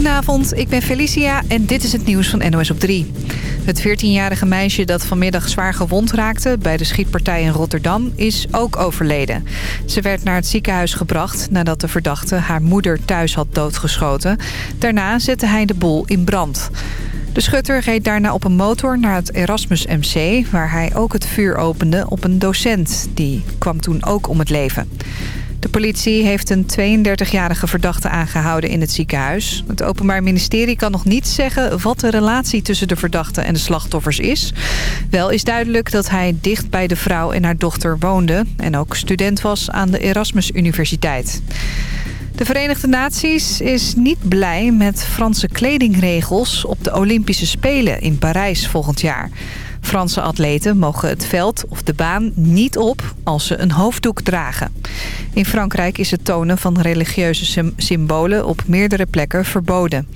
Goedenavond, ik ben Felicia en dit is het nieuws van NOS op 3. Het 14-jarige meisje dat vanmiddag zwaar gewond raakte bij de schietpartij in Rotterdam is ook overleden. Ze werd naar het ziekenhuis gebracht nadat de verdachte haar moeder thuis had doodgeschoten. Daarna zette hij de boel in brand. De schutter reed daarna op een motor naar het Erasmus MC... waar hij ook het vuur opende op een docent. Die kwam toen ook om het leven. De politie heeft een 32-jarige verdachte aangehouden in het ziekenhuis. Het Openbaar Ministerie kan nog niet zeggen wat de relatie tussen de verdachte en de slachtoffers is. Wel is duidelijk dat hij dicht bij de vrouw en haar dochter woonde... en ook student was aan de Erasmus Universiteit. De Verenigde Naties is niet blij met Franse kledingregels op de Olympische Spelen in Parijs volgend jaar. Franse atleten mogen het veld of de baan niet op als ze een hoofddoek dragen. In Frankrijk is het tonen van religieuze symbolen op meerdere plekken verboden.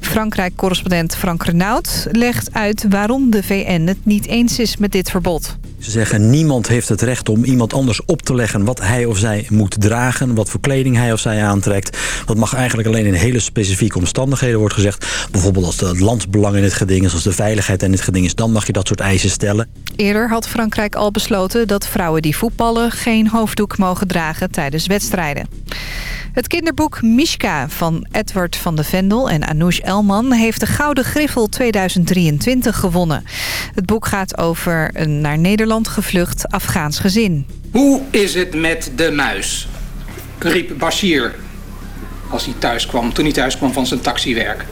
Frankrijk-correspondent Frank Renaud legt uit waarom de VN het niet eens is met dit verbod. Ze zeggen niemand heeft het recht om iemand anders op te leggen wat hij of zij moet dragen. Wat voor kleding hij of zij aantrekt. Dat mag eigenlijk alleen in hele specifieke omstandigheden wordt gezegd. Bijvoorbeeld als het landsbelang in het geding is, als de veiligheid in het geding is. Dan mag je dat soort eisen stellen. Eerder had Frankrijk al besloten dat vrouwen die voetballen geen hoofddoek mogen dragen tijdens wedstrijden. Het kinderboek Mishka van Edward van de Vendel en Anoush Elman... heeft de Gouden Griffel 2023 gewonnen. Het boek gaat over een naar Nederland gevlucht Afghaans gezin. Hoe is het met de muis? riep Bashir als hij thuis kwam, toen hij thuis kwam van zijn taxiwerk.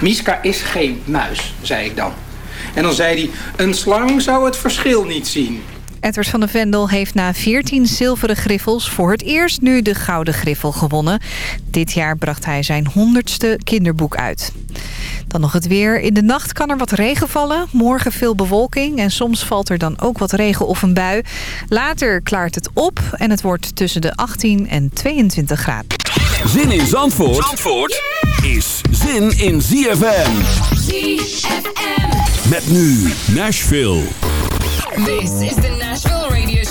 Miska is geen muis, zei ik dan. En dan zei hij, een slang zou het verschil niet zien. Edward van de Vendel heeft na 14 zilveren griffels voor het eerst nu de gouden griffel gewonnen. Dit jaar bracht hij zijn honderdste kinderboek uit. Dan nog het weer. In de nacht kan er wat regen vallen. Morgen veel bewolking en soms valt er dan ook wat regen of een bui. Later klaart het op en het wordt tussen de 18 en 22 graden. Zin in Zandvoort, Zandvoort is zin in ZFM. ZFM. Met nu Nashville. This is the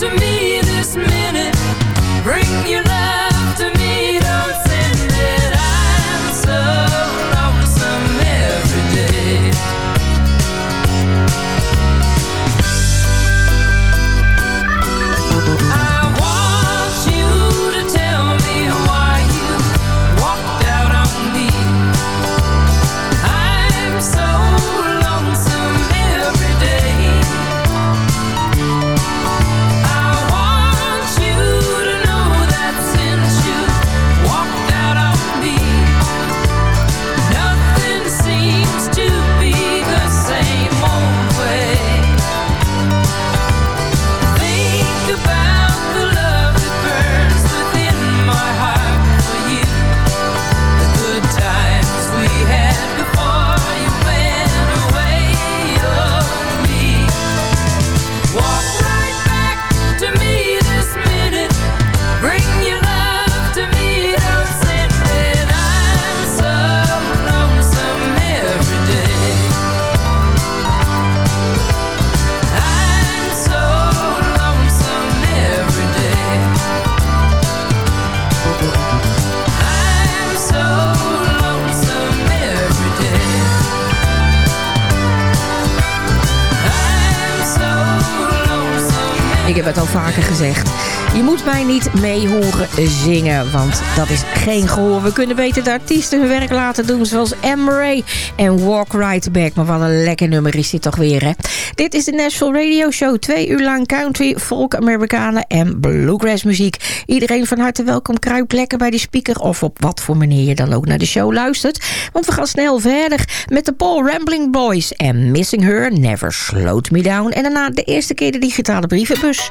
heb het mij niet mee horen zingen, want dat is geen gehoor. We kunnen beter de artiesten hun werk laten doen, zoals Anne en Walk Right Back. Maar wat een lekker nummer is dit toch weer, hè? Dit is de Nashville Radio Show. Twee uur lang country, folk, Amerikanen en bluegrass muziek. Iedereen van harte welkom. Kruip lekker bij de speaker of op wat voor manier je dan ook naar de show luistert. Want we gaan snel verder met de Paul Rambling Boys en Missing Her Never Slowed Me Down. En daarna de eerste keer de digitale brievenbus.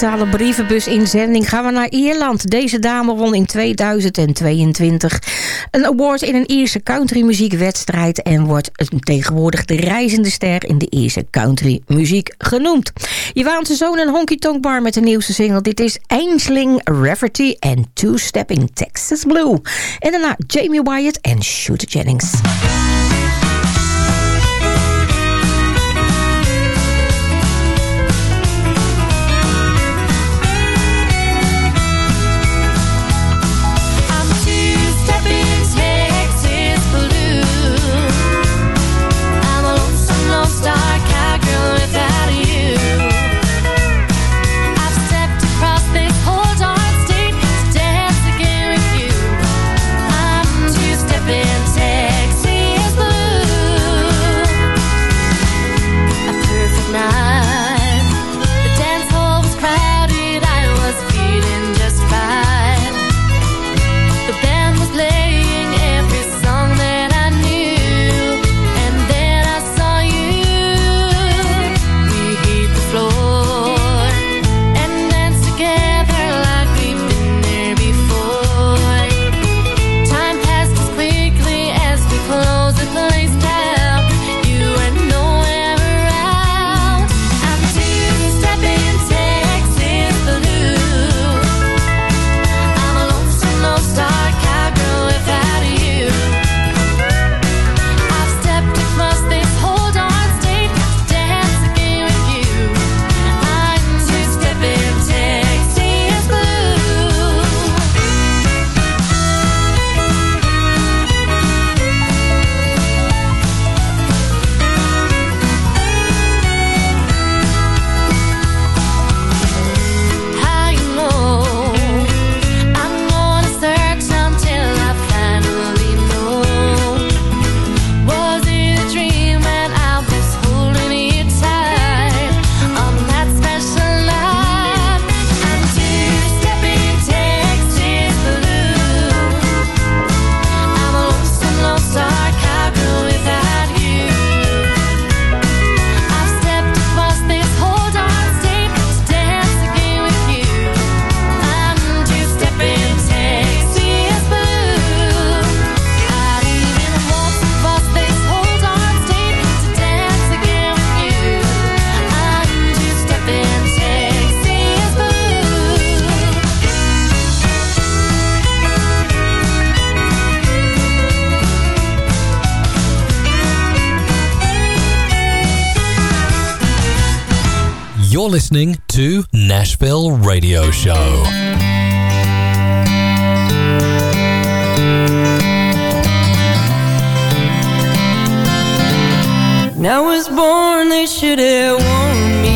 Digitale brievenbus inzending gaan we naar Ierland. Deze dame won in 2022 een award in een Ierse countrymuziekwedstrijd... en wordt tegenwoordig de reizende ster in de Ierse countrymuziek genoemd. Je zijn zoon een honky tonk bar met de nieuwste single. Dit is Ainsling Rafferty en Two Stepping Texas Blue. En daarna Jamie Wyatt en Shooter Jennings. You're listening to Nashville Radio Show. When I was born, they should have warned me.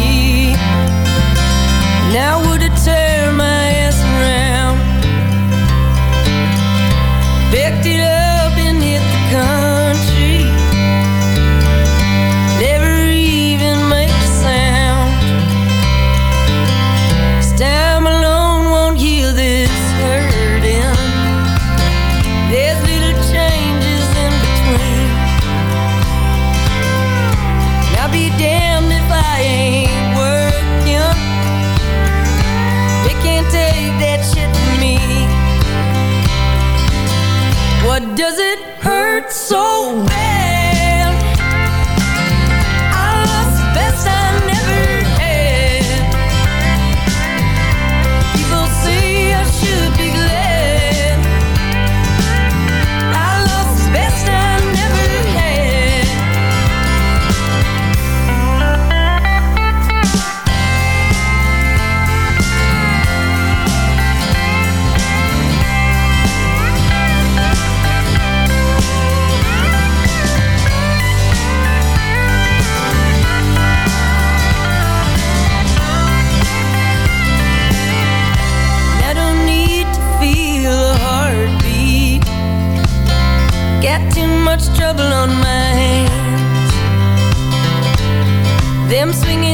am swinging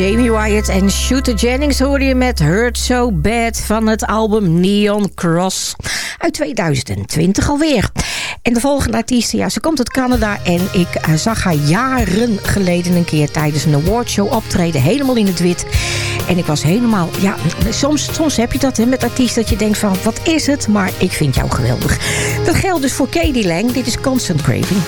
Jamie Wyatt en Shooter Jennings hoorde je met Hurt So Bad van het album Neon Cross uit 2020 alweer. En de volgende artiest, ja, ze komt uit Canada en ik eh, zag haar jaren geleden een keer tijdens een awardshow optreden, helemaal in het wit. En ik was helemaal, ja, soms, soms heb je dat hè, met artiesten dat je denkt van, wat is het? Maar ik vind jou geweldig. Dat geldt dus voor Katie Lang, dit is Constant Craving.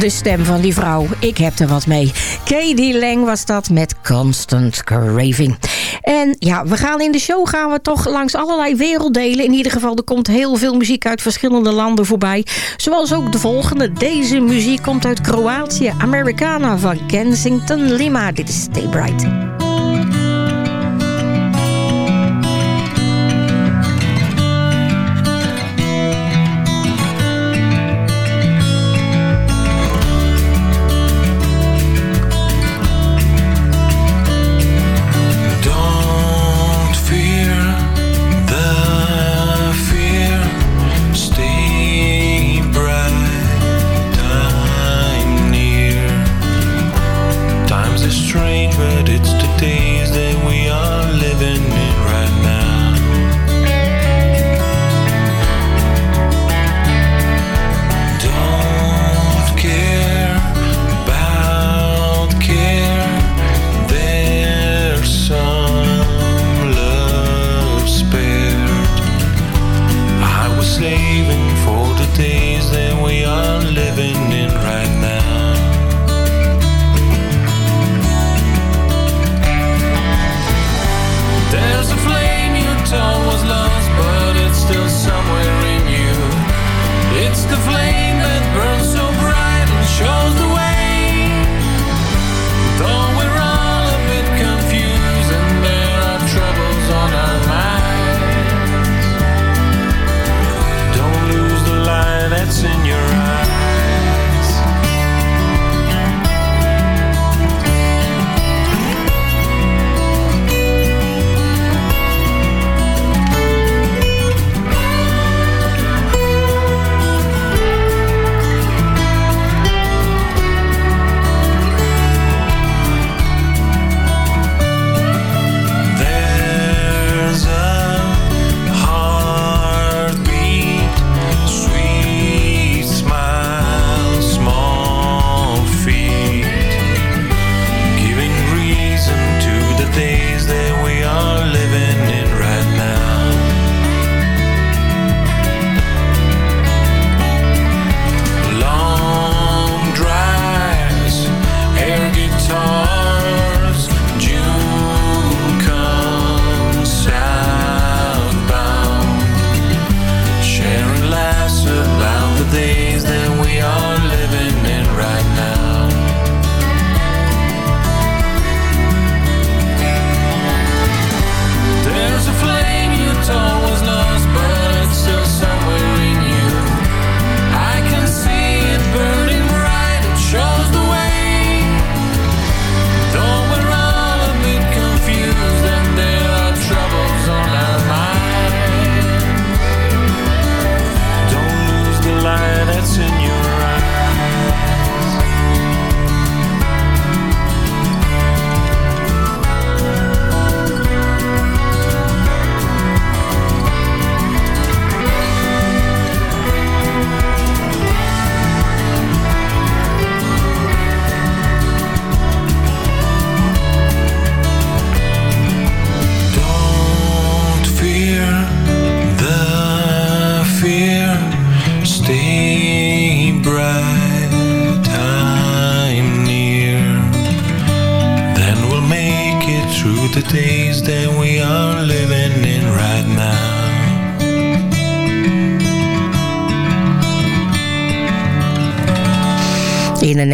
de stem van die vrouw. Ik heb er wat mee. Katie Lang was dat met Constant Craving. En ja, we gaan in de show gaan we toch langs allerlei werelddelen. In ieder geval, er komt heel veel muziek uit verschillende landen voorbij. Zoals ook de volgende. Deze muziek komt uit Kroatië. Americana van Kensington Lima. Dit is Stay Bright.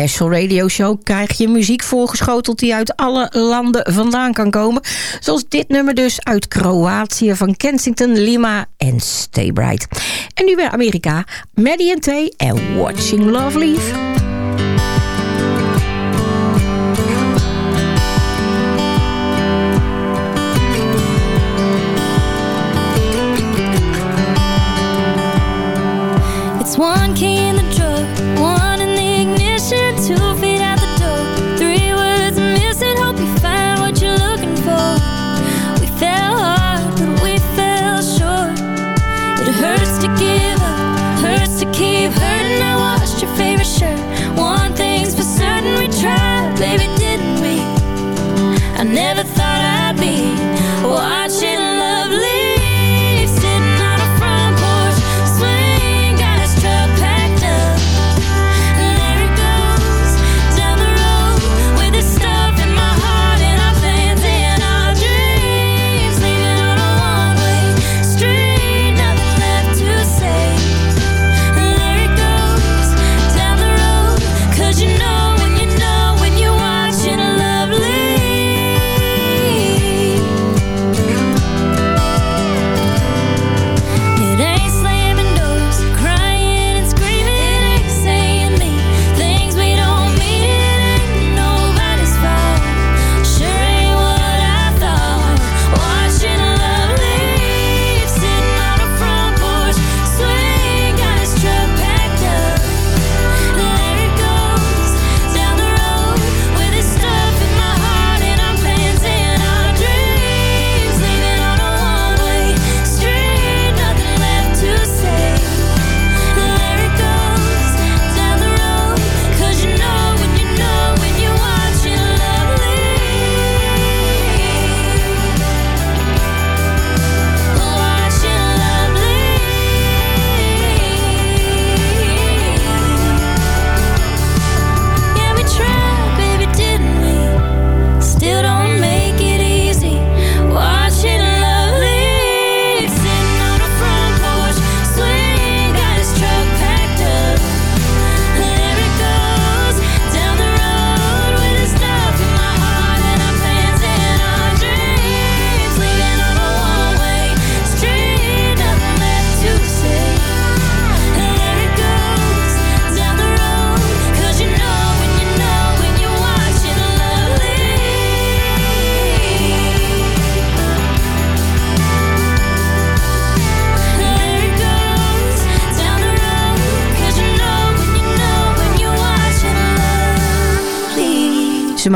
Special Radio Show krijg je muziek voorgeschoteld die uit alle landen vandaan kan komen. Zoals dit nummer dus uit Kroatië van Kensington, Lima en Stay Bright. En nu weer Amerika, Maddie T en Watching Love Leave.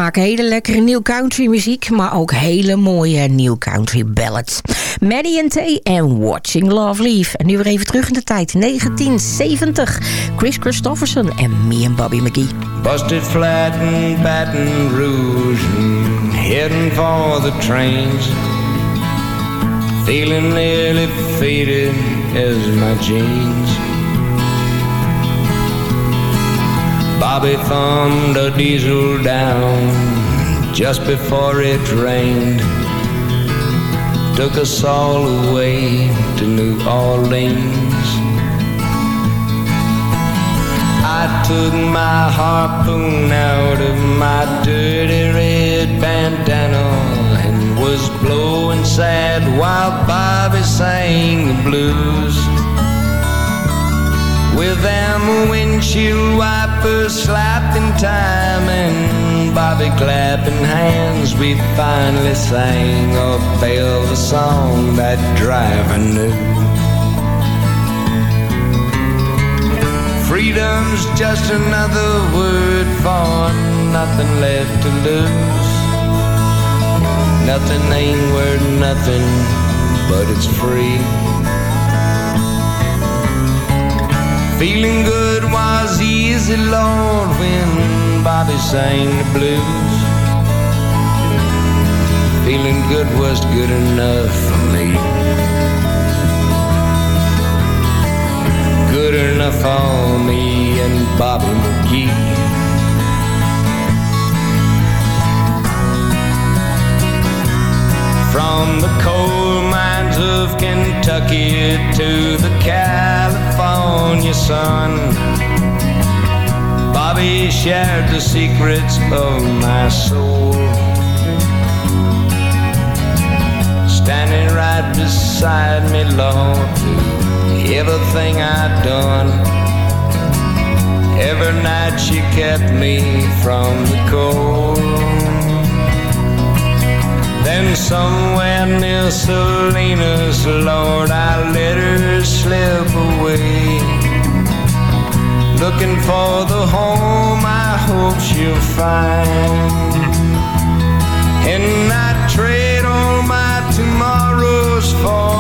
Maken hele lekkere nieuw country muziek, maar ook hele mooie nieuw country ballads. Maddie and Tay en Watching Love Leave. En nu weer even terug in de tijd, 1970. Chris Christofferson en me en Bobby McGee. Busted flat in Rouge heading for the trains. Feeling nearly faded as my jeans. Bobby thumbed a diesel down just before it rained. Took us all away to New Orleans. I took my harpoon out of my dirty red bandana and was blowing sad while Bobby sang the blues. With them windshield wipers slapping time and Bobby clapping hands, we finally sang a Belva song that driver knew. Freedom's just another word for nothing left to lose. Nothing ain't worth nothing, but it's free. Feeling good was easy, Lord, when Bobby sang the blues. Feeling good was good enough for me. Good enough for me and Bobby McGee. From the coal mines of Kentucky to the California sun, Bobby shared the secrets of my soul. Standing right beside me, Lord, everything I'd done. Every night she kept me from the cold. Then somewhere near Salinas, Lord, I slip away. Looking for the home I hope she'll find. And I trade all my tomorrows for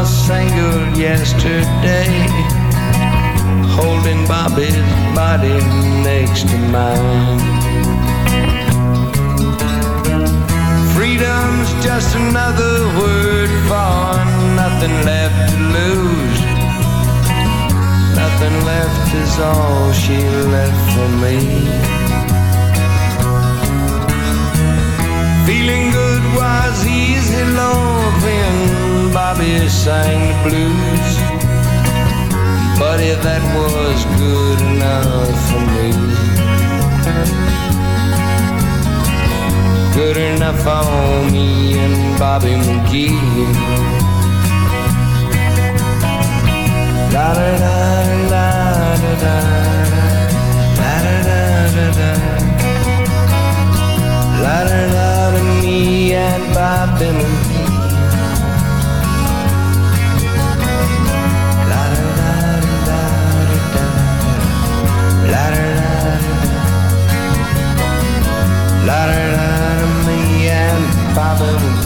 a single yesterday. Holding Bobby's body next to mine. Freedom's just another word nothing left to lose. Nothing left is all she left for me. Feeling good was easy, Lord, when Bobby sang the blues. If that was good enough for me good enough for me and Bobby McGee. La da da da da da. La da da da. La da da da me and Bob Dylan. La da da da da da. La da da da. La da da da me and Bob Bobble.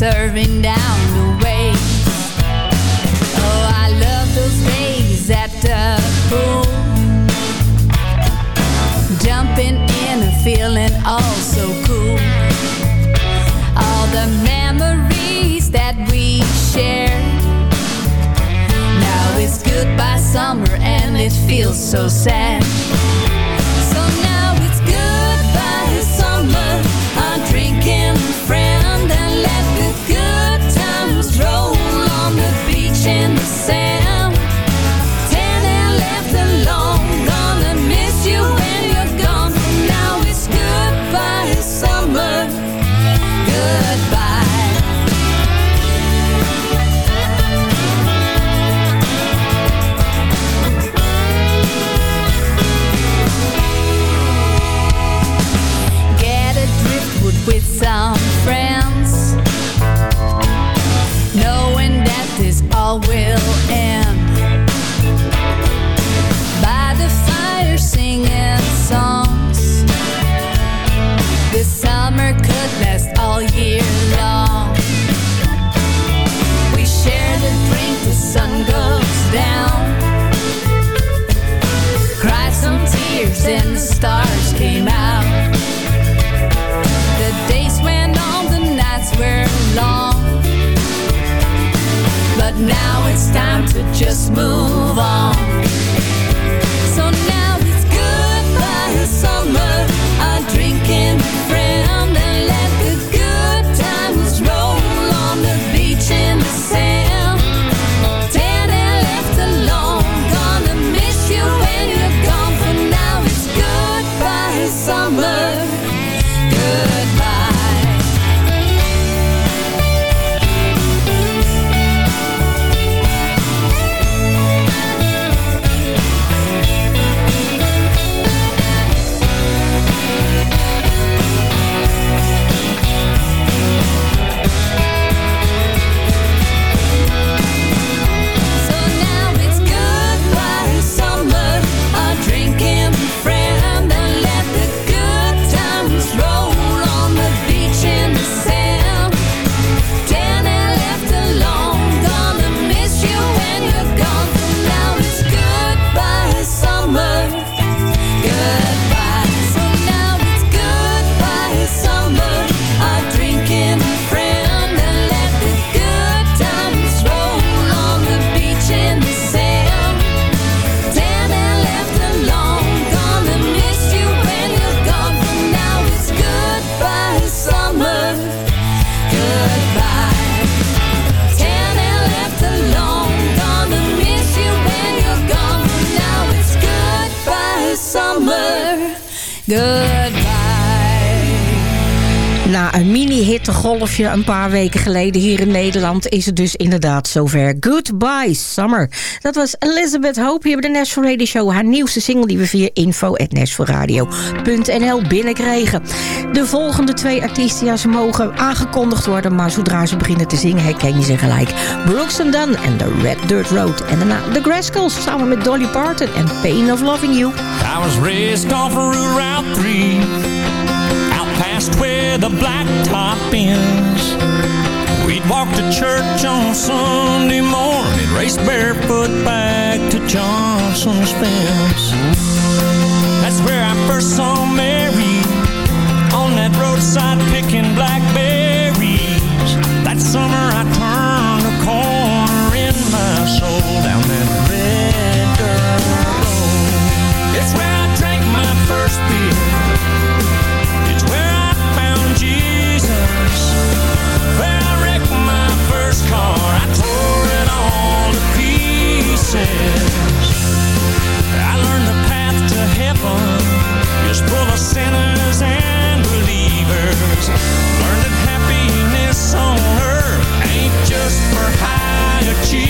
serving down the way. Oh, I love those days at the pool. Jumping in and feeling all so cool. All the memories that we shared. Now it's goodbye summer and it feels so sad. Good. hittegolfje een paar weken geleden hier in Nederland is het dus inderdaad zover. Goodbye Summer. Dat was Elizabeth Hope hier bij de National Radio Show. Haar nieuwste single die we via info.nl binnenkregen. De volgende twee artiesten, ja, ze mogen aangekondigd worden... maar zodra ze beginnen te zingen herken je ze gelijk. Brooks and Dunn en The Red Dirt Road. En daarna The Graskels samen met Dolly Parton en Pain of Loving You. I was raised off route 3 past where the blacktop ends. We'd walk to church on Sunday morning, race barefoot back to Johnson's fence. That's where I first saw Mary, on that roadside picking blackberries. That summer I turned full of sinners and believers. Learn that happiness on earth ain't just for high achievers.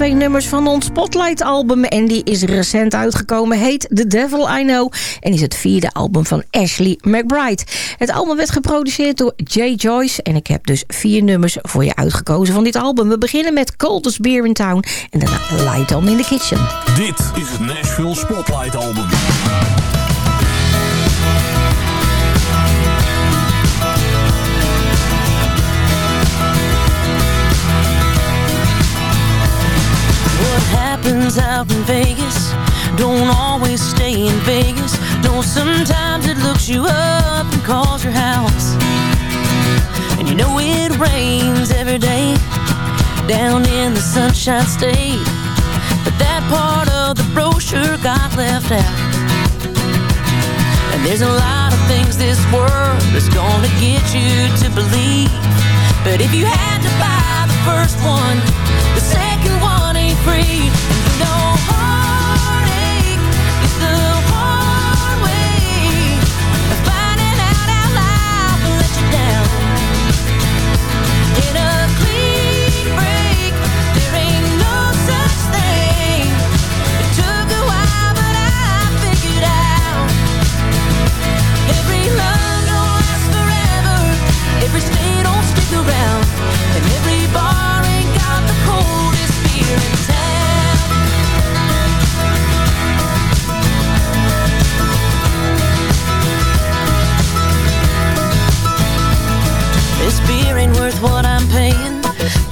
Twee nummers van ons Spotlight-album. En die is recent uitgekomen, heet The Devil I Know. En is het vierde album van Ashley McBride. Het album werd geproduceerd door Jay Joyce. En ik heb dus vier nummers voor je uitgekozen van dit album. We beginnen met Coldest Beer in Town. En daarna Light On in the Kitchen. Dit is het Nashville Spotlight Album. happens out in Vegas. Don't always stay in Vegas. Know sometimes it looks you up and calls your house. And you know it rains every day Down in the Sunshine State. But that part of the brochure got left out. And there's a lot of things this world is gonna get you to believe. But if you had to buy the first one, the second one free. You know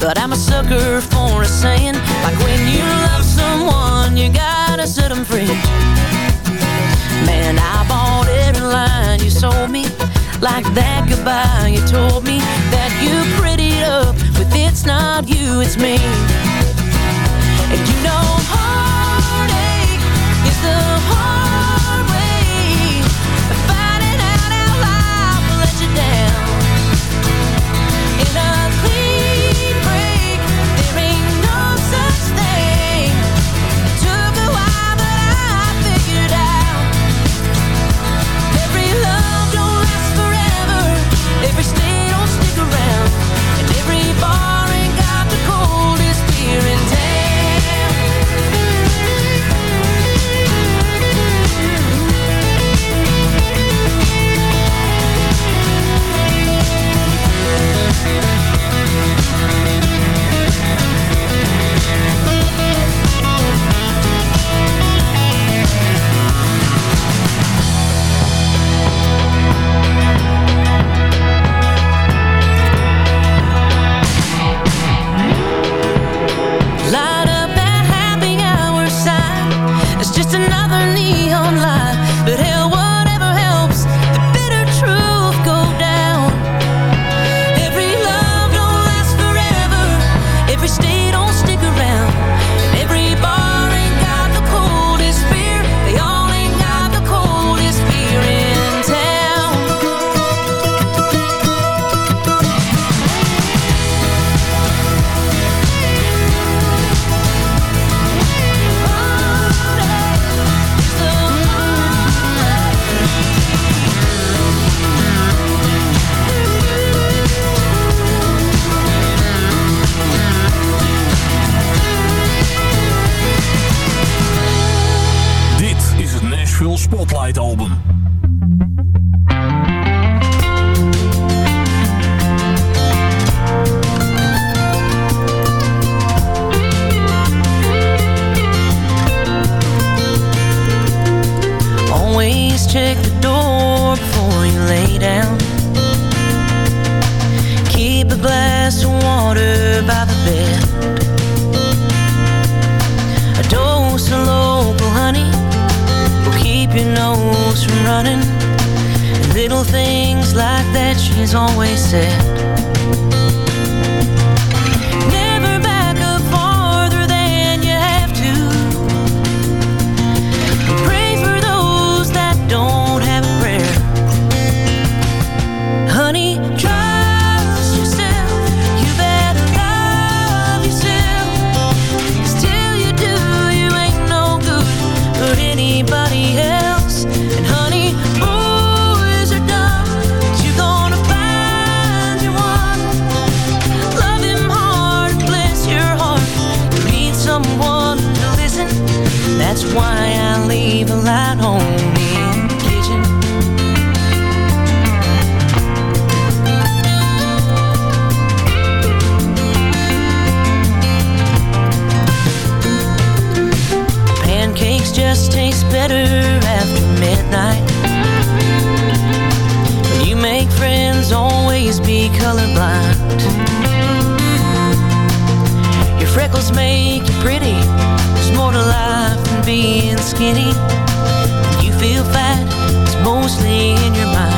But I'm a sucker for a saying Like when you love someone You gotta set them free. Man, I bought every line you sold me Like that goodbye you told me That you prettied up With it's not you, it's me. from running. Little things like that, she's always said. matter after midnight. When you make friends, always be colorblind. Your freckles make you pretty. There's more to life than being skinny. When you feel fat, it's mostly in your mind.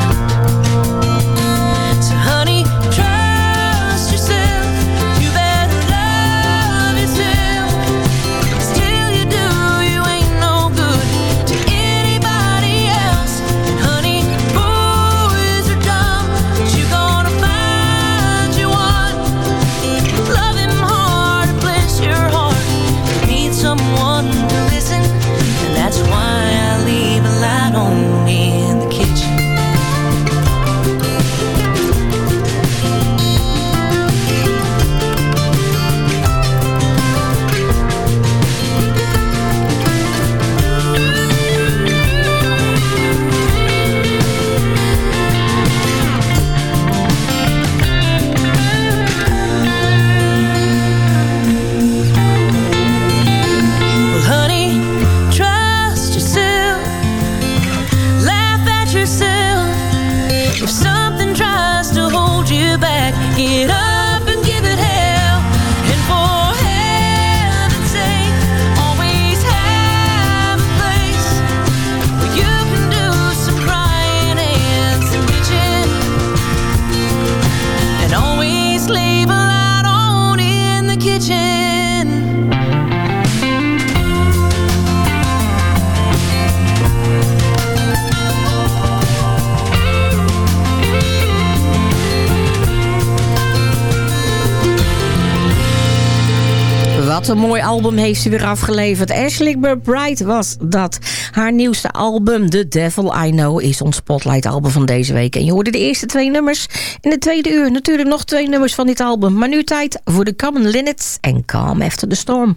album heeft ze weer afgeleverd. Ashley McBride was dat. Haar nieuwste album, The Devil I Know, is ons spotlight album van deze week. En je hoorde de eerste twee nummers. In de tweede uur natuurlijk nog twee nummers van dit album. Maar nu tijd voor de Common Linnets en Calm After the Storm.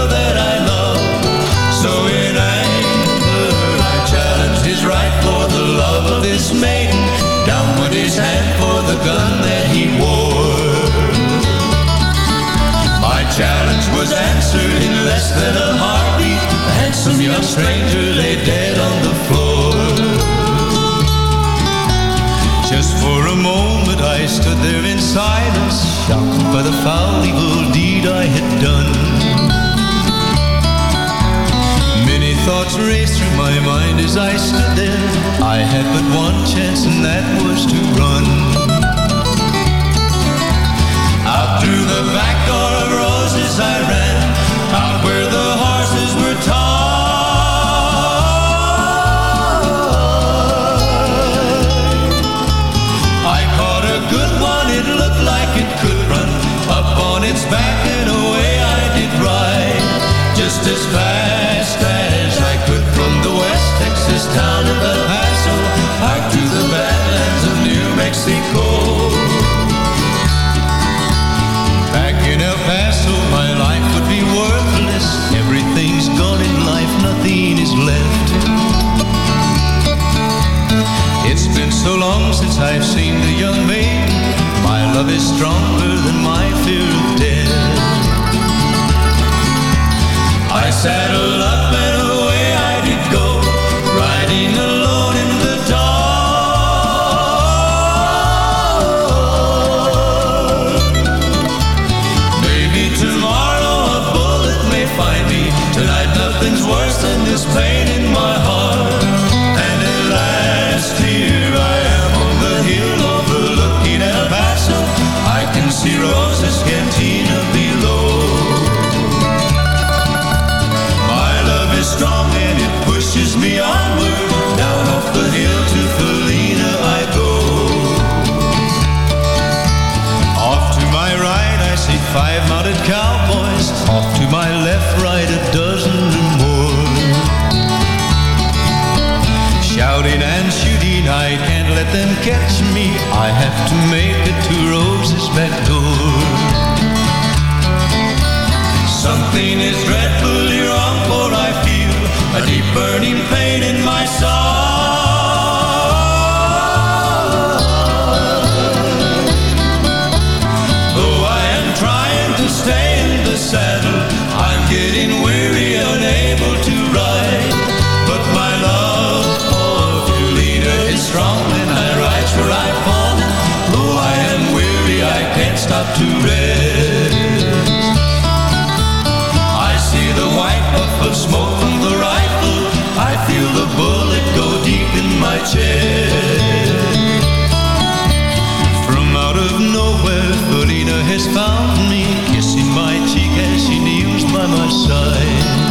less than a heartbeat. A handsome young stranger lay dead on the floor. Just for a moment I stood there in silence, shocked by the foul evil deed I had done. Many thoughts raced through my mind as I stood there. I had but one chance and that was to run. Out through the back door of Rosa's I ran not where the horses. so long since I've seen the young maid. My love is stronger them catch me. I have to make it to Rosa's back door. Something is dreadfully wrong for I feel A deep burning pain in my soul. to rest. I see the white puff of smoke from the rifle. I feel the bullet go deep in my chest. From out of nowhere, Felina has found me, kissing my cheek as she kneels by my side.